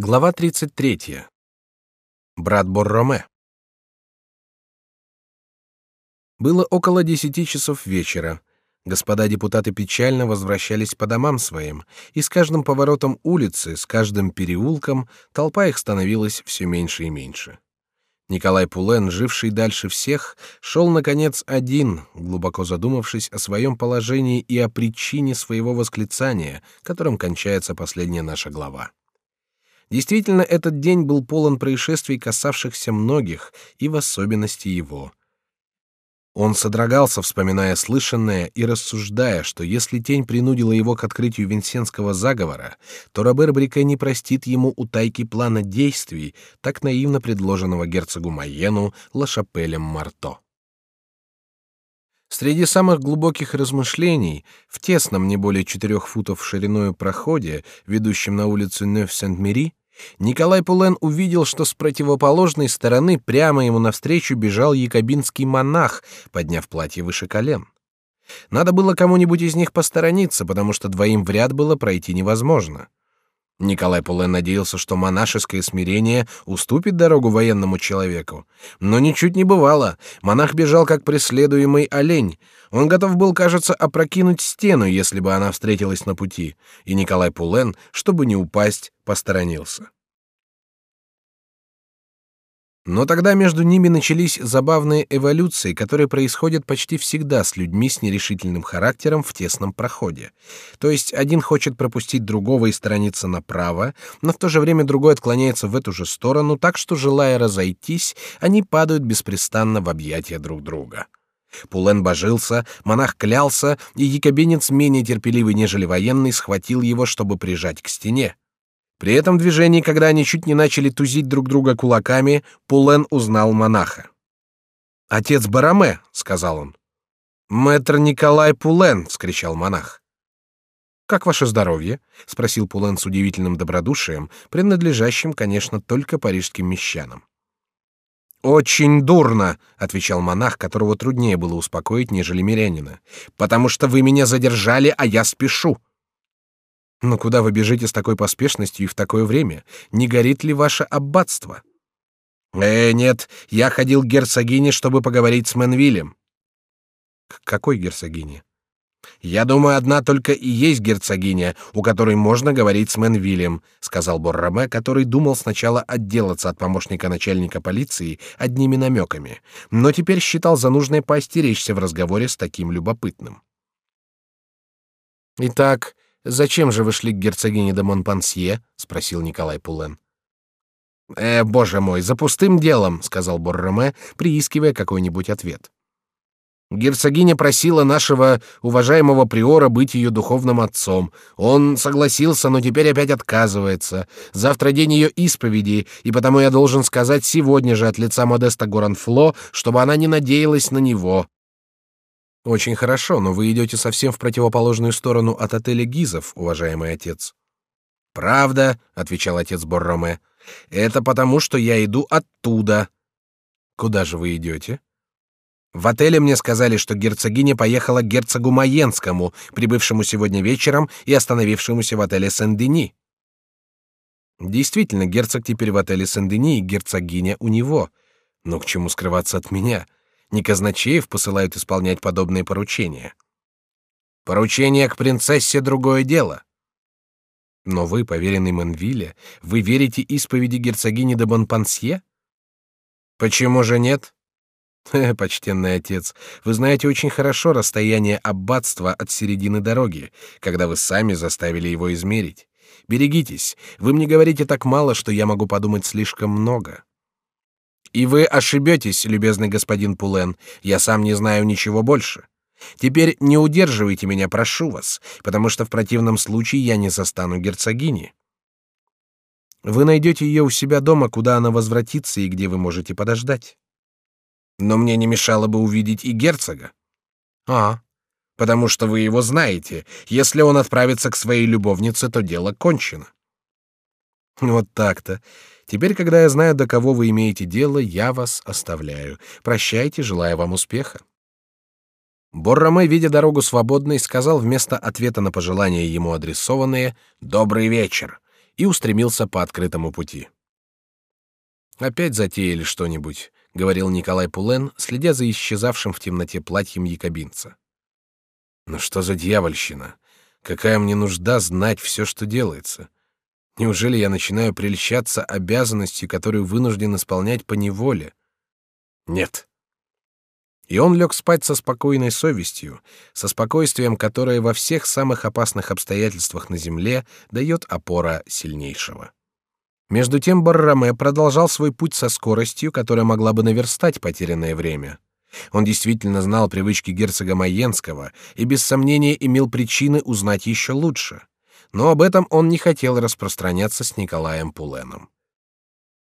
Глава 33. Брат Борроме. Было около десяти часов вечера. Господа депутаты печально возвращались по домам своим, и с каждым поворотом улицы, с каждым переулком толпа их становилась все меньше и меньше. Николай Пулен, живший дальше всех, шел наконец один, глубоко задумавшись о своем положении и о причине своего восклицания, которым кончается последняя наша глава. Действительно, этот день был полон происшествий, касавшихся многих, и в особенности его. Он содрогался, вспоминая слышанное и рассуждая, что если тень принудила его к открытию Винсентского заговора, то Робер Брике не простит ему утайки плана действий, так наивно предложенного герцогу Майену Лашапелем Марто. Среди самых глубоких размышлений, в тесном не более четырех футов шириною проходе, ведущем на улицу Нёв-Сент-Мери, Николай Пулен увидел, что с противоположной стороны прямо ему навстречу бежал якобинский монах, подняв платье выше колен. Надо было кому-нибудь из них посторониться, потому что двоим в ряд было пройти невозможно. Николай Пулен надеялся, что монашеское смирение уступит дорогу военному человеку. Но ничуть не бывало. Монах бежал как преследуемый олень. Он готов был, кажется, опрокинуть стену, если бы она встретилась на пути. И Николай Пулен, чтобы не упасть, посторонился. Но тогда между ними начались забавные эволюции, которые происходят почти всегда с людьми с нерешительным характером в тесном проходе. То есть один хочет пропустить другого и сторониться направо, но в то же время другой отклоняется в эту же сторону, так что, желая разойтись, они падают беспрестанно в объятия друг друга. Пулен божился, монах клялся, и якобинец, менее терпеливый, нежели военный, схватил его, чтобы прижать к стене. При этом движении, когда они чуть не начали тузить друг друга кулаками, Пулен узнал монаха. «Отец Бараме», — сказал он. «Мэтр Николай Пулен», — вскричал монах. «Как ваше здоровье?» — спросил Пулен с удивительным добродушием, принадлежащим, конечно, только парижским мещанам. «Очень дурно», — отвечал монах, которого труднее было успокоить, нежели мирянина, «потому что вы меня задержали, а я спешу. Но куда вы бежите с такой поспешностью и в такое время? Не горит ли ваше аббатство? Э, нет, я ходил к герцогине, чтобы поговорить с Менвилем. К какой герцогине? Я думаю, одна только и есть герцогиня, у которой можно говорить с Менвилем, сказал Борраме, который думал сначала отделаться от помощника начальника полиции одними намеками, но теперь считал за нужное поостеречься в разговоре с таким любопытным. Итак, Зачем же вы шли к герцогине де Монпансье? спросил Николай Пулен. Э, боже мой, за пустым делом, сказал Борроме, приискивая какой-нибудь ответ. Герцогиня просила нашего уважаемого приора быть ее духовным отцом. Он согласился, но теперь опять отказывается. Завтра день ее исповеди, и потому я должен сказать сегодня же от лица Модеста Горанфло, чтобы она не надеялась на него. Очень хорошо, но вы идете совсем в противоположную сторону от отеля Гизов, уважаемый отец. Правда, отвечал отец Борроме. Это потому, что я иду оттуда. Куда же вы идете? В отеле мне сказали, что герцогиня поехала к герцогу Маенскому, прибывшему сегодня вечером и остановившемуся в отеле Сен-Дени. Действительно, герцог теперь в отеле Сен-Дени и герцогиня у него. Но к чему скрываться от меня? Не казначеев посылают исполнять подобные поручения. Поручение к принцессе другое дело. Но вы, поверенный Менвилля, вы верите исповеди герцогини де Бонпансье? Почему же нет? почтенный отец, вы знаете очень хорошо расстояние аббатства от середины дороги, когда вы сами заставили его измерить. Берегитесь, вы мне говорите так мало, что я могу подумать слишком много. И вы ошибетесь, любезный господин Пулен. Я сам не знаю ничего больше. Теперь не удерживайте меня, прошу вас, потому что в противном случае я не застану герцогини. Вы найдете ее у себя дома, куда она возвратится и где вы можете подождать. Но мне не мешало бы увидеть и герцога. А, потому что вы его знаете. Если он отправится к своей любовнице, то дело кончено. Вот так-то. Теперь, когда я знаю, до кого вы имеете дело, я вас оставляю. Прощайте, желаю вам успеха. Борроме, видя дорогу свободной, сказал вместо ответа на пожелания ему адресованные «Добрый вечер» и устремился по открытому пути. Опять затеяли что-нибудь, говорил Николай Пулен, следя за исчезавшим в темноте платьем якобинца. Ну что за дьявольщина? Какая мне нужда знать все, что делается? Неужели я начинаю прельщаться обязанностью, которую вынужден исполнять по неволе? Нет. И он лег спать со спокойной совестью, со спокойствием, которое во всех самых опасных обстоятельствах на земле дает опора сильнейшего. Между тем Барраме продолжал свой путь со скоростью, которая могла бы наверстать потерянное время. Он действительно знал привычки герцога Майенского и без сомнения имел причины узнать еще лучше. Но об этом он не хотел распространяться с Николаем Пуленом.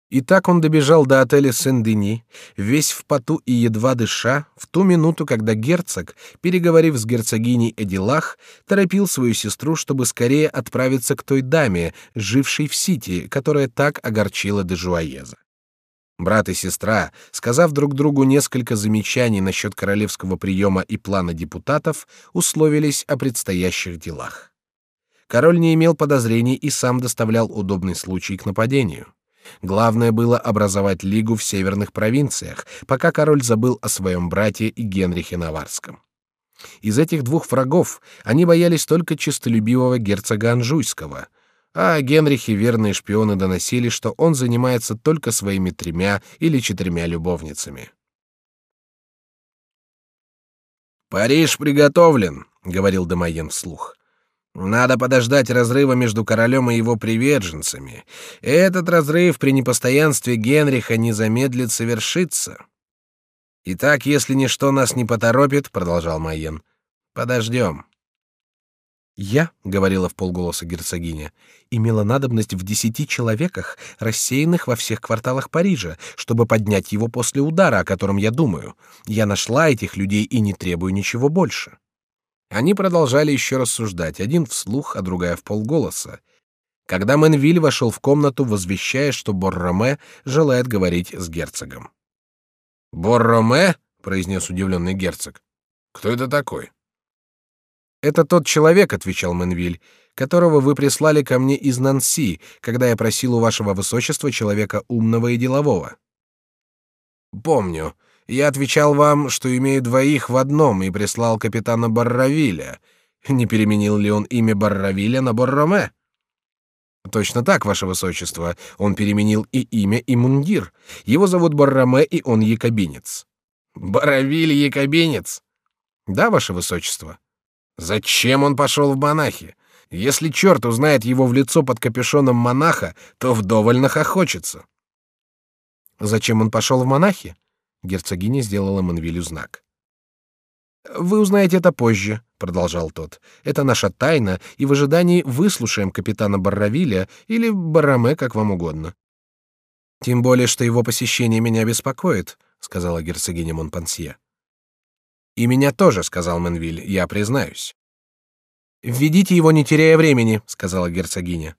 И так он добежал до отеля Сен-Дени, весь в поту и едва дыша, в ту минуту, когда герцог, переговорив с герцогиней Эдилах, торопил свою сестру, чтобы скорее отправиться к той даме, жившей в Сити, которая так огорчила Дежуаеза. Брат и сестра, сказав друг другу несколько замечаний насчет королевского приема и плана депутатов, условились о предстоящих делах. Король не имел подозрений и сам доставлял удобный случай к нападению. Главное было образовать лигу в северных провинциях, пока король забыл о своем брате и Генрихе Наварском. Из этих двух врагов они боялись только честолюбивого герцога Анжуйского, а Генрихе верные шпионы доносили, что он занимается только своими тремя или четырьмя любовницами. «Париж приготовлен», — говорил Демоен вслух. Надо подождать разрыва между королем и его приверженцами. Этот разрыв при непостоянстве Генриха не замедлит совершиться. Итак, если ничто нас не поторопит, продолжал Майен, подождем. Я, говорила в полголоса герцогиня, имела надобность в десяти человеках, рассеянных во всех кварталах Парижа, чтобы поднять его после удара, о котором я думаю. Я нашла этих людей и не требую ничего больше. Они продолжали еще рассуждать, один вслух, а другая в полголоса. Когда Менвиль вошел в комнату, возвещая, что Борроме желает говорить с герцогом. Борроме, произнес удивленный герцог. Кто это такой? Это тот человек, отвечал Менвиль, которого вы прислали ко мне из Нанси, когда я просил у вашего высочества человека умного и делового. Помню. Я отвечал вам, что имею двоих в одном, и прислал капитана Барравиля. Не переменил ли он имя Барравиля на Борроме? Точно так, ваше высочество. Он переменил и имя, и мундир. Его зовут Барраме, и он якобинец. Барравиль якобинец? Да, ваше высочество. Зачем он пошел в монахи? Если черт узнает его в лицо под капюшоном монаха, то вдоволь нахохочется. Зачем он пошел в монахи? Герцогиня сделала Манвилю знак. Вы узнаете это позже, продолжал тот. Это наша тайна, и в ожидании выслушаем капитана Барравиля или Бараме, как вам угодно. Тем более, что его посещение меня беспокоит, сказала герцогиня Монпансье. И меня тоже, сказал Манвиль. Я признаюсь. Введите его, не теряя времени, сказала герцогиня.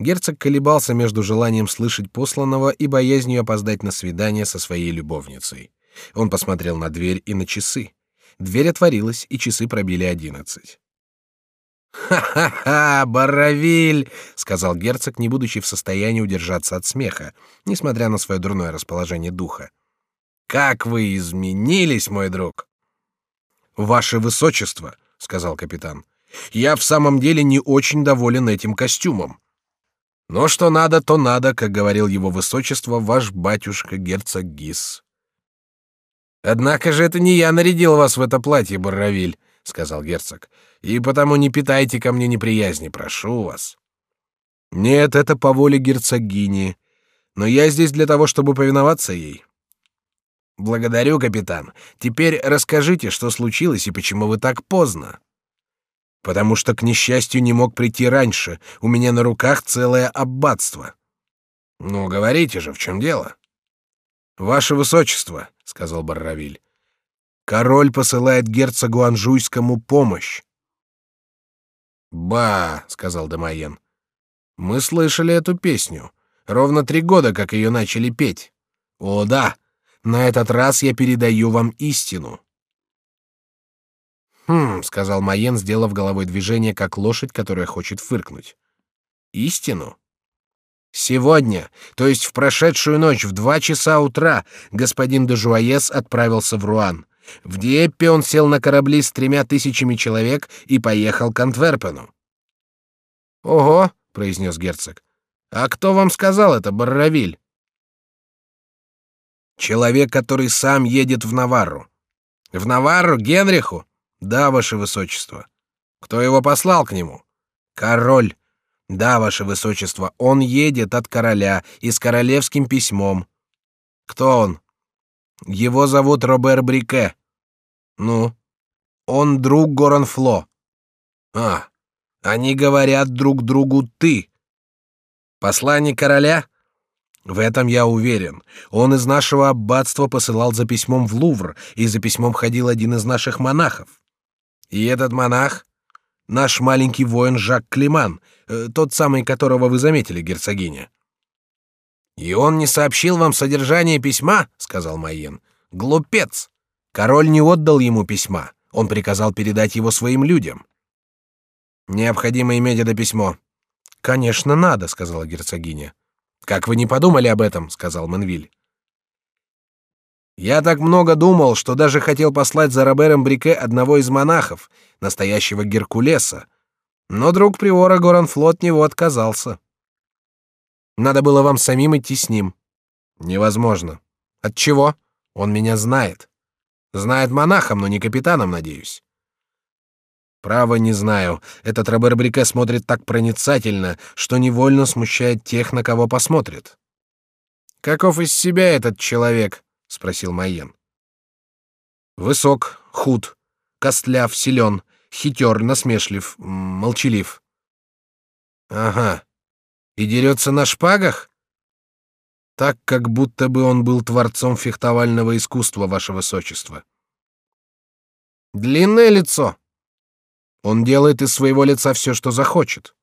Герцог колебался между желанием слышать посланного и боязнью опоздать на свидание со своей любовницей. Он посмотрел на дверь и на часы. Дверь отворилась, и часы пробили одиннадцать. «Ха-ха-ха, Барравиль!» — сказал герцог, не будучи в состоянии удержаться от смеха, несмотря на свое дурное расположение духа. «Как вы изменились, мой друг!» «Ваше высочество!» — сказал капитан. «Я в самом деле не очень доволен этим костюмом. Но что надо, то надо, как говорил его высочество ваш батюшка герцог Гис. Однако же это не я нарядил вас в это платье, Барравиль, сказал герцог, и потому не питайте ко мне неприязни, прошу вас. Нет, это по воле герцогини, но я здесь для того, чтобы повиноваться ей. Благодарю, капитан. Теперь расскажите, что случилось и почему вы так поздно потому что к несчастью не мог прийти раньше. У меня на руках целое аббатство. Ну, говорите же, в чем дело? Ваше высочество, сказал Барравиль. Король посылает герцогу Анжуйскому помощь. Ба, сказал Демоен. Мы слышали эту песню. Ровно три года, как ее начали петь. О да, на этот раз я передаю вам истину. «Хм», — сказал Майен, сделав головой движение, как лошадь, которая хочет фыркнуть. Истину? Сегодня, то есть в прошедшую ночь в два часа утра, господин де Жуаес отправился в Руан. В Диеппе он сел на корабли с тремя тысячами человек и поехал к Антверпену. Ого, произнес герцог. А кто вам сказал это, Барравиль? Человек, который сам едет в Наварру. В Наварру Генриху? Да, ваше высочество. Кто его послал к нему? Король. Да, ваше высочество, он едет от короля и с королевским письмом. Кто он? Его зовут Робер Брике. Ну, он друг Горанфло. А, они говорят друг другу ты. Посланник короля? В этом я уверен. Он из нашего аббатства посылал за письмом в Лувр, и за письмом ходил один из наших монахов. И этот монах наш маленький воин Жак Климан, э, тот самый, которого вы заметили, герцогиня. И он не сообщил вам содержание письма, сказал Майен. Глупец. Король не отдал ему письма. Он приказал передать его своим людям. Необходимо иметь это письмо. Конечно, надо, сказала герцогиня. Как вы не подумали об этом, сказал Менвиль. Я так много думал, что даже хотел послать за Робером Брике одного из монахов, настоящего Геркулеса, но друг приора Горанфлот него отказался. Надо было вам самим идти с ним. Невозможно. От чего? Он меня знает. Знает монахом, но не капитаном, надеюсь. Право не знаю. Этот Робер Брике смотрит так проницательно, что невольно смущает тех, на кого посмотрит. Каков из себя этот человек? Спросил Майен. Высок, худ, костляв, силен, хитер, насмешлив, молчалив. Ага. И дерется на шпагах? Так, как будто бы он был творцом фехтовального искусства, ваше высочество. Длинное лицо. Он делает из своего лица все, что захочет.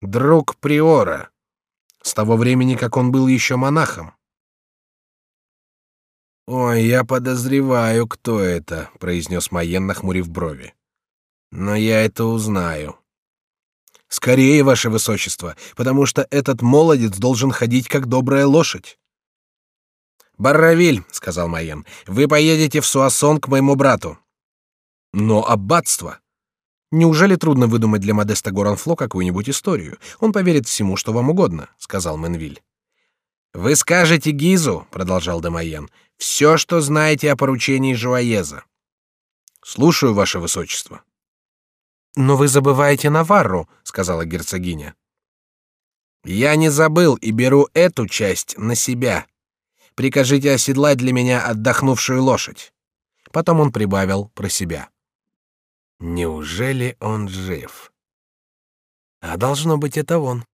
Друг приора. С того времени, как он был еще монахом. Ой, я подозреваю, кто это, произнес Майен, нахмурив брови. Но я это узнаю. Скорее, ваше высочество, потому что этот молодец должен ходить как добрая лошадь. Барравиль, сказал Майен, вы поедете в Суассон к моему брату. Но аббатство. Неужели трудно выдумать для Модеста Горанфло какую-нибудь историю? Он поверит всему, что вам угодно, сказал Менвиль. Вы скажете Гизу, продолжал Демайен, все, что знаете о поручении Жуаеза. Слушаю, ваше высочество. Но вы забываете Наварру, сказала герцогиня. Я не забыл и беру эту часть на себя. Прикажите оседлать для меня отдохнувшую лошадь. Потом он прибавил про себя. Неужели он жив? А должно быть это он.